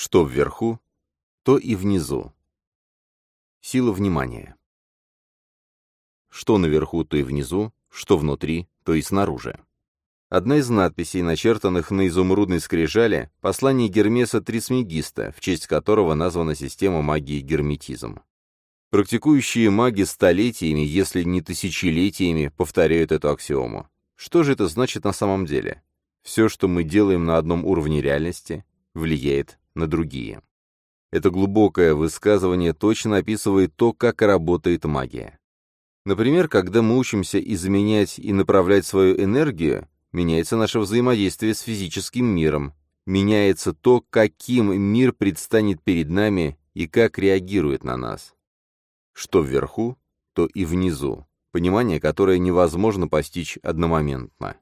Что вверху, то и внизу. Сила внимания. Что наверху, то и внизу, что внутри, то и снаружи. Одна из надписей, начертанных на изумрудной скрижале, послание Гермеса Трисмегиста, в честь которого названа система магии герметизм. Практикующие маги столетиями, если не тысячелетиями, повторяют эту аксиому. Что же это значит на самом деле? Все, что мы делаем на одном уровне реальности, влияет на другие. Это глубокое высказывание точно описывает то, как работает магия. Например, когда мы учимся изменять и направлять свою энергию, меняется наше взаимодействие с физическим миром, меняется то, каким мир предстанет перед нами и как реагирует на нас. Что вверху, то и внизу, понимание, которое невозможно постичь одномоментно.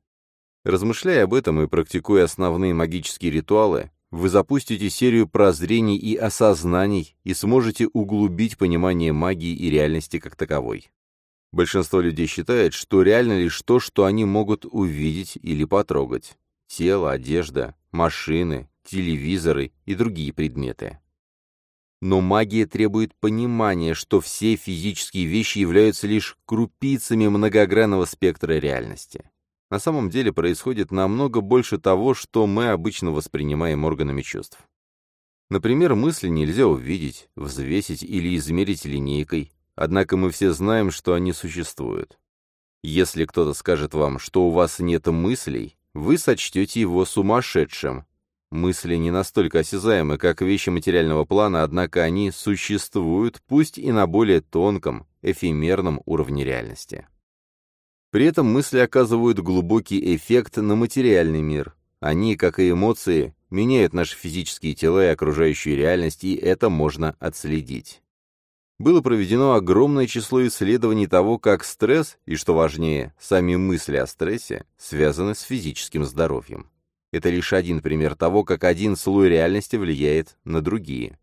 Размышляя об этом и практикуя основные магические ритуалы, вы запустите серию прозрений и осознаний и сможете углубить понимание магии и реальности как таковой. Большинство людей считает, что реально лишь то, что они могут увидеть или потрогать. Тело, одежда, машины, телевизоры и другие предметы. Но магия требует понимания, что все физические вещи являются лишь крупицами многогранного спектра реальности. На самом деле происходит намного больше того, что мы обычно воспринимаем органами чувств. Например, мысли нельзя увидеть, взвесить или измерить линейкой, однако мы все знаем, что они существуют. Если кто-то скажет вам, что у вас нет мыслей, вы сочтете его сумасшедшим. Мысли не настолько осязаемы, как вещи материального плана, однако они существуют, пусть и на более тонком, эфемерном уровне реальности. При этом мысли оказывают глубокий эффект на материальный мир. Они, как и эмоции, меняют наши физические тела и окружающую реальность, и это можно отследить. Было проведено огромное число исследований того, как стресс, и, что важнее, сами мысли о стрессе, связаны с физическим здоровьем. Это лишь один пример того, как один слой реальности влияет на другие.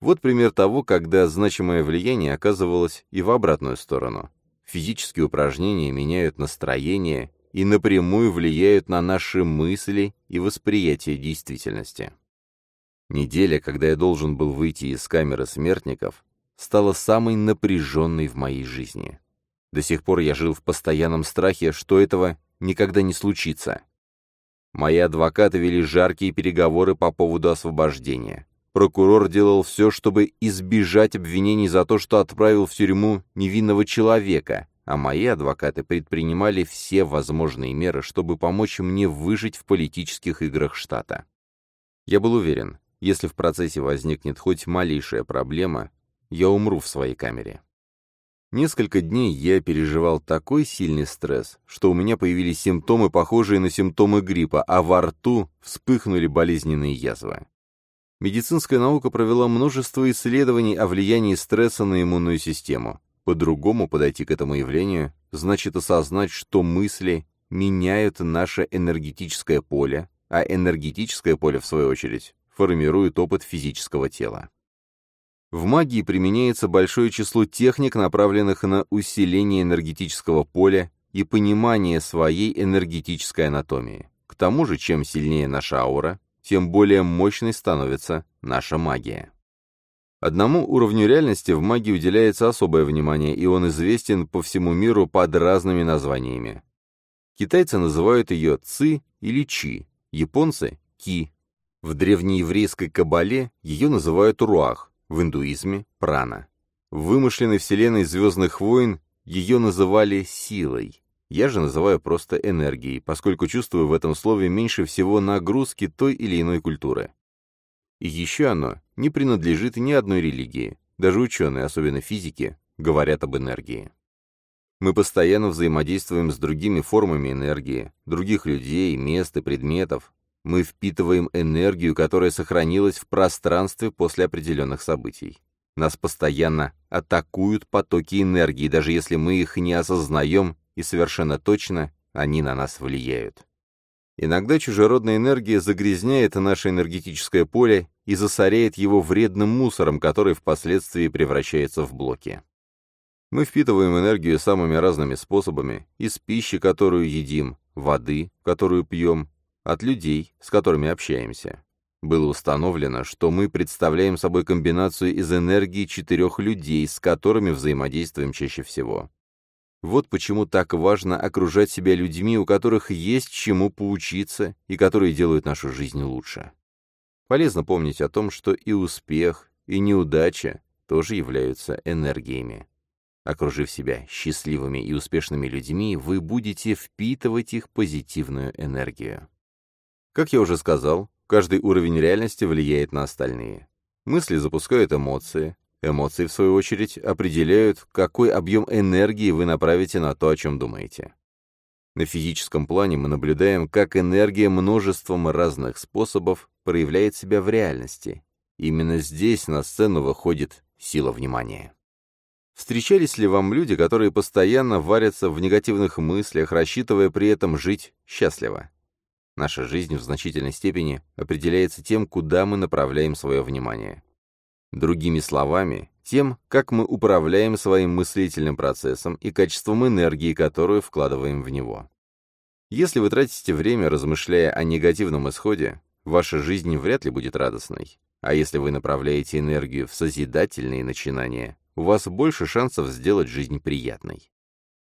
Вот пример того, когда значимое влияние оказывалось и в обратную сторону. Физические упражнения меняют настроение и напрямую влияют на наши мысли и восприятие действительности. Неделя, когда я должен был выйти из камеры смертников, стала самой напряженной в моей жизни. До сих пор я жил в постоянном страхе, что этого никогда не случится. Мои адвокаты вели жаркие переговоры по поводу освобождения. Прокурор делал все, чтобы избежать обвинений за то, что отправил в тюрьму невинного человека, а мои адвокаты предпринимали все возможные меры, чтобы помочь мне выжить в политических играх штата. Я был уверен, если в процессе возникнет хоть малейшая проблема, я умру в своей камере. Несколько дней я переживал такой сильный стресс, что у меня появились симптомы, похожие на симптомы гриппа, а во рту вспыхнули болезненные язвы. Медицинская наука провела множество исследований о влиянии стресса на иммунную систему. По-другому подойти к этому явлению значит осознать, что мысли меняют наше энергетическое поле, а энергетическое поле, в свою очередь, формирует опыт физического тела. В магии применяется большое число техник, направленных на усиление энергетического поля и понимание своей энергетической анатомии. К тому же, чем сильнее наша аура, тем более мощной становится наша магия. Одному уровню реальности в магии уделяется особое внимание, и он известен по всему миру под разными названиями. Китайцы называют ее ци или чи, японцы – ки. В древнееврейской кабале ее называют руах, в индуизме – прана. В вымышленной вселенной «Звездных войн» ее называли силой. Я же называю просто энергией, поскольку чувствую в этом слове меньше всего нагрузки той или иной культуры. И еще оно не принадлежит ни одной религии. Даже ученые, особенно физики, говорят об энергии. Мы постоянно взаимодействуем с другими формами энергии, других людей, мест и предметов. Мы впитываем энергию, которая сохранилась в пространстве после определенных событий. Нас постоянно атакуют потоки энергии, даже если мы их не осознаем и совершенно точно они на нас влияют. Иногда чужеродная энергия загрязняет наше энергетическое поле и засоряет его вредным мусором, который впоследствии превращается в блоки. Мы впитываем энергию самыми разными способами, из пищи, которую едим, воды, которую пьем, от людей, с которыми общаемся. Было установлено, что мы представляем собой комбинацию из энергии четырех людей, с которыми взаимодействуем чаще всего. Вот почему так важно окружать себя людьми, у которых есть чему поучиться и которые делают нашу жизнь лучше. Полезно помнить о том, что и успех, и неудача тоже являются энергиями. Окружив себя счастливыми и успешными людьми, вы будете впитывать их позитивную энергию. Как я уже сказал, каждый уровень реальности влияет на остальные. Мысли запускают эмоции, эмоции, в свою очередь, определяют, какой объем энергии вы направите на то, о чем думаете. На физическом плане мы наблюдаем, как энергия множеством разных способов проявляет себя в реальности. Именно здесь на сцену выходит сила внимания. Встречались ли вам люди, которые постоянно варятся в негативных мыслях, рассчитывая при этом жить счастливо? Наша жизнь в значительной степени определяется тем, куда мы направляем свое внимание. Другими словами, тем, как мы управляем своим мыслительным процессом и качеством энергии, которую вкладываем в него. Если вы тратите время, размышляя о негативном исходе, ваша жизнь вряд ли будет радостной. А если вы направляете энергию в созидательные начинания, у вас больше шансов сделать жизнь приятной.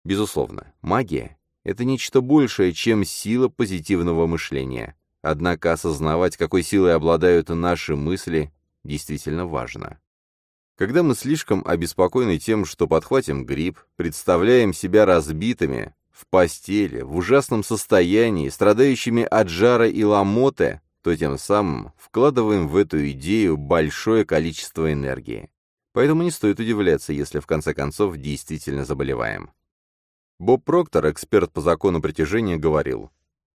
Безусловно, магия — это нечто большее, чем сила позитивного мышления. Однако осознавать, какой силой обладают наши мысли, действительно важно. Когда мы слишком обеспокоены тем, что подхватим грипп, представляем себя разбитыми, в постели, в ужасном состоянии, страдающими от жара и ломоты, то тем самым вкладываем в эту идею большое количество энергии. Поэтому не стоит удивляться, если в конце концов действительно заболеваем. Боб Проктор, эксперт по закону притяжения, говорил,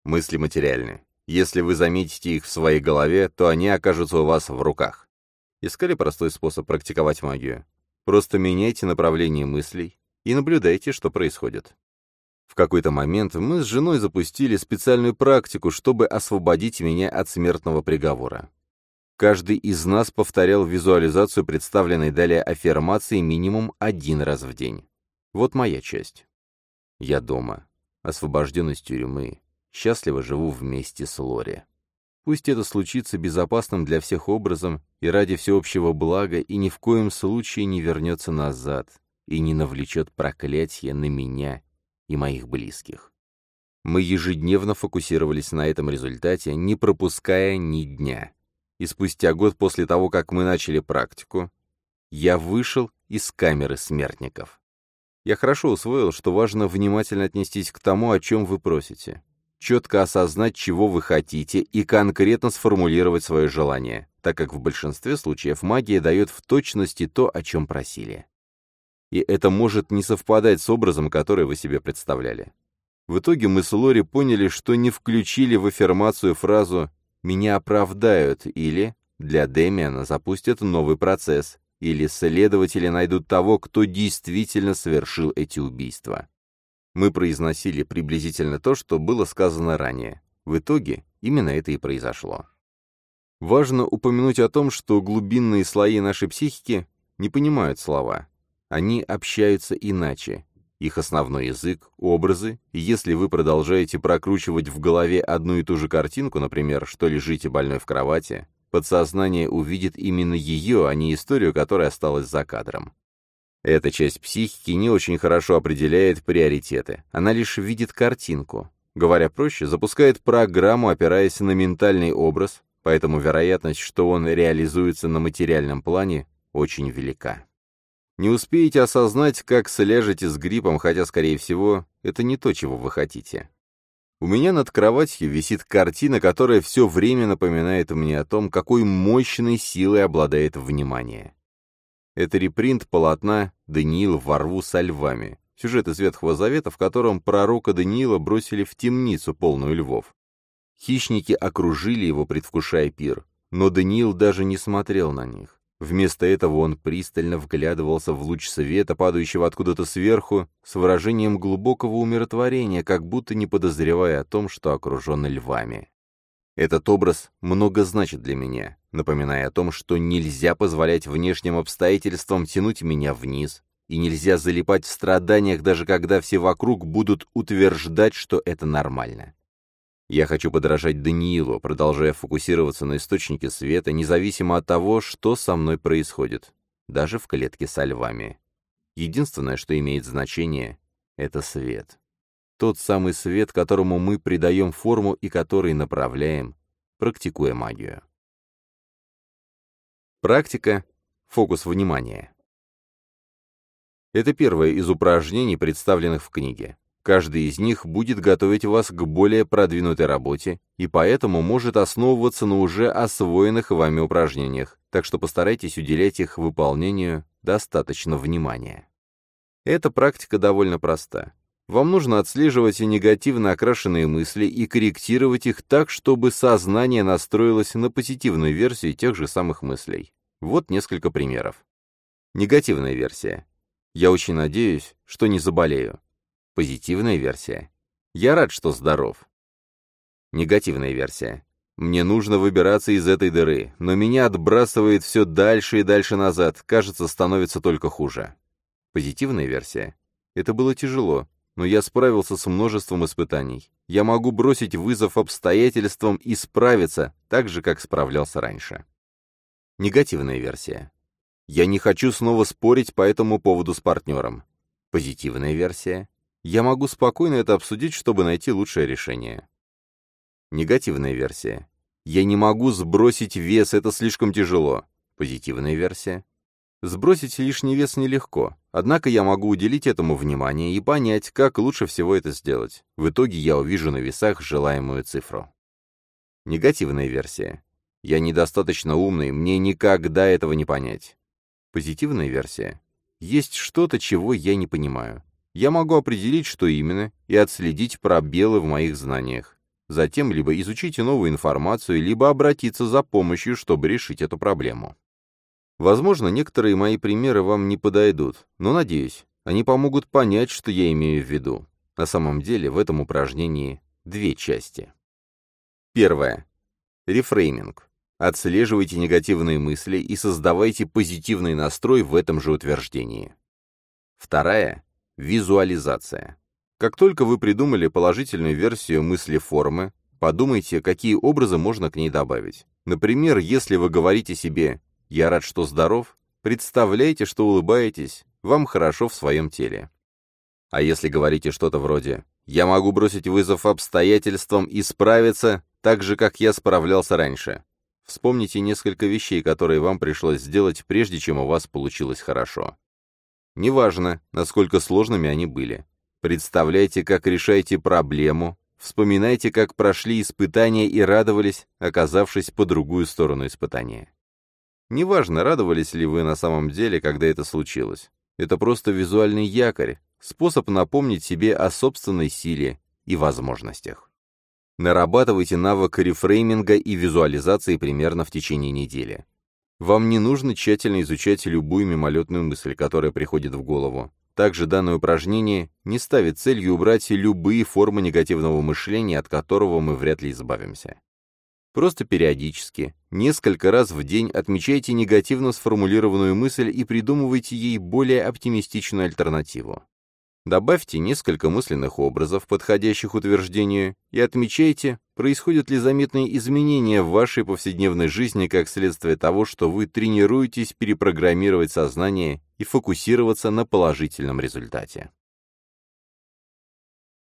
«Мысли материальны. Если вы заметите их в своей голове, то они окажутся у вас в руках». Искали простой способ практиковать магию? Просто меняйте направление мыслей и наблюдайте, что происходит. В какой-то момент мы с женой запустили специальную практику, чтобы освободить меня от смертного приговора. Каждый из нас повторял визуализацию представленной далее аффирмации минимум один раз в день. Вот моя часть. Я дома, освобожден из тюрьмы, счастливо живу вместе с Лори. Пусть это случится безопасным для всех образом и ради всеобщего блага, и ни в коем случае не вернется назад, и не навлечет проклятие на меня и моих близких. Мы ежедневно фокусировались на этом результате, не пропуская ни дня. И спустя год после того, как мы начали практику, я вышел из камеры смертников. Я хорошо усвоил, что важно внимательно отнестись к тому, о чем вы просите, четко осознать, чего вы хотите, и конкретно сформулировать свое желание, так как в большинстве случаев магия дает в точности то, о чем просили и это может не совпадать с образом, который вы себе представляли. В итоге мы с Лори поняли, что не включили в аффирмацию фразу «меня оправдают» или «для Дэмиана запустят новый процесс» или «следователи найдут того, кто действительно совершил эти убийства». Мы произносили приблизительно то, что было сказано ранее. В итоге именно это и произошло. Важно упомянуть о том, что глубинные слои нашей психики не понимают слова, они общаются иначе. Их основной язык — образы, и если вы продолжаете прокручивать в голове одну и ту же картинку, например, что лежите больной в кровати, подсознание увидит именно ее, а не историю, которая осталась за кадром. Эта часть психики не очень хорошо определяет приоритеты, она лишь видит картинку. Говоря проще, запускает программу, опираясь на ментальный образ, поэтому вероятность, что он реализуется на материальном плане, очень велика. Не успеете осознать, как сляжете с гриппом, хотя, скорее всего, это не то, чего вы хотите. У меня над кроватью висит картина, которая все время напоминает мне о том, какой мощной силой обладает внимание. Это репринт полотна «Даниил во рву со львами», сюжет из Ветхого Завета, в котором пророка Даниила бросили в темницу, полную львов. Хищники окружили его, предвкушая пир, но Даниил даже не смотрел на них. Вместо этого он пристально вглядывался в луч света, падающего откуда-то сверху, с выражением глубокого умиротворения, как будто не подозревая о том, что окружен львами. Этот образ много значит для меня, напоминая о том, что нельзя позволять внешним обстоятельствам тянуть меня вниз, и нельзя залипать в страданиях, даже когда все вокруг будут утверждать, что это нормально. Я хочу подражать Даниилу, продолжая фокусироваться на источнике света, независимо от того, что со мной происходит, даже в клетке со львами. Единственное, что имеет значение, — это свет. Тот самый свет, которому мы придаем форму и который направляем, практикуя магию. Практика — фокус внимания. Это первое из упражнений, представленных в книге. Каждый из них будет готовить вас к более продвинутой работе и поэтому может основываться на уже освоенных вами упражнениях, так что постарайтесь уделять их выполнению достаточно внимания. Эта практика довольно проста. Вам нужно отслеживать негативно окрашенные мысли и корректировать их так, чтобы сознание настроилось на позитивную версию тех же самых мыслей. Вот несколько примеров. Негативная версия. Я очень надеюсь, что не заболею. Позитивная версия. Я рад, что здоров. Негативная версия. Мне нужно выбираться из этой дыры, но меня отбрасывает все дальше и дальше назад, кажется, становится только хуже. Позитивная версия. Это было тяжело, но я справился с множеством испытаний. Я могу бросить вызов обстоятельствам и справиться, так же, как справлялся раньше. Негативная версия. Я не хочу снова спорить по этому поводу с партнером. Позитивная версия. Я могу спокойно это обсудить, чтобы найти лучшее решение. Негативная версия. Я не могу сбросить вес, это слишком тяжело. Позитивная версия. Сбросить лишний вес нелегко, однако я могу уделить этому внимание и понять, как лучше всего это сделать. В итоге я увижу на весах желаемую цифру. Негативная версия. Я недостаточно умный, мне никогда этого не понять. Позитивная версия. Есть что-то, чего я не понимаю. Я могу определить, что именно, и отследить пробелы в моих знаниях. Затем либо изучите новую информацию, либо обратиться за помощью, чтобы решить эту проблему. Возможно, некоторые мои примеры вам не подойдут, но, надеюсь, они помогут понять, что я имею в виду. На самом деле в этом упражнении две части. Первое. Рефрейминг. Отслеживайте негативные мысли и создавайте позитивный настрой в этом же утверждении. Вторая. Визуализация. Как только вы придумали положительную версию мысли формы, подумайте, какие образы можно к ней добавить. Например, если вы говорите себе я рад, что здоров. Представляете, что улыбаетесь. Вам хорошо в своем теле. А если говорите что-то вроде «Я могу бросить вызов обстоятельствам и справиться так же, как я справлялся раньше», Вспомните несколько вещей, которые вам пришлось сделать, прежде чем у вас получилось хорошо. Неважно, насколько сложными они были. Представляйте, как решаете проблему, вспоминайте, как прошли испытания и радовались, оказавшись по другую сторону испытания. Неважно, радовались ли вы на самом деле, когда это случилось. Это просто визуальный якорь, способ напомнить себе о собственной силе и возможностях. Нарабатывайте навык рефрейминга и визуализации примерно в течение недели. Вам не нужно тщательно изучать любую мимолетную мысль, которая приходит в голову. Также данное упражнение не ставит целью убрать любые формы негативного мышления, от которого мы вряд ли избавимся. Просто периодически, несколько раз в день отмечайте негативно сформулированную мысль и придумывайте ей более оптимистичную альтернативу. Добавьте несколько мысленных образов, подходящих утверждению, и отмечайте, происходят ли заметные изменения в вашей повседневной жизни как следствие того, что вы тренируетесь перепрограммировать сознание и фокусироваться на положительном результате.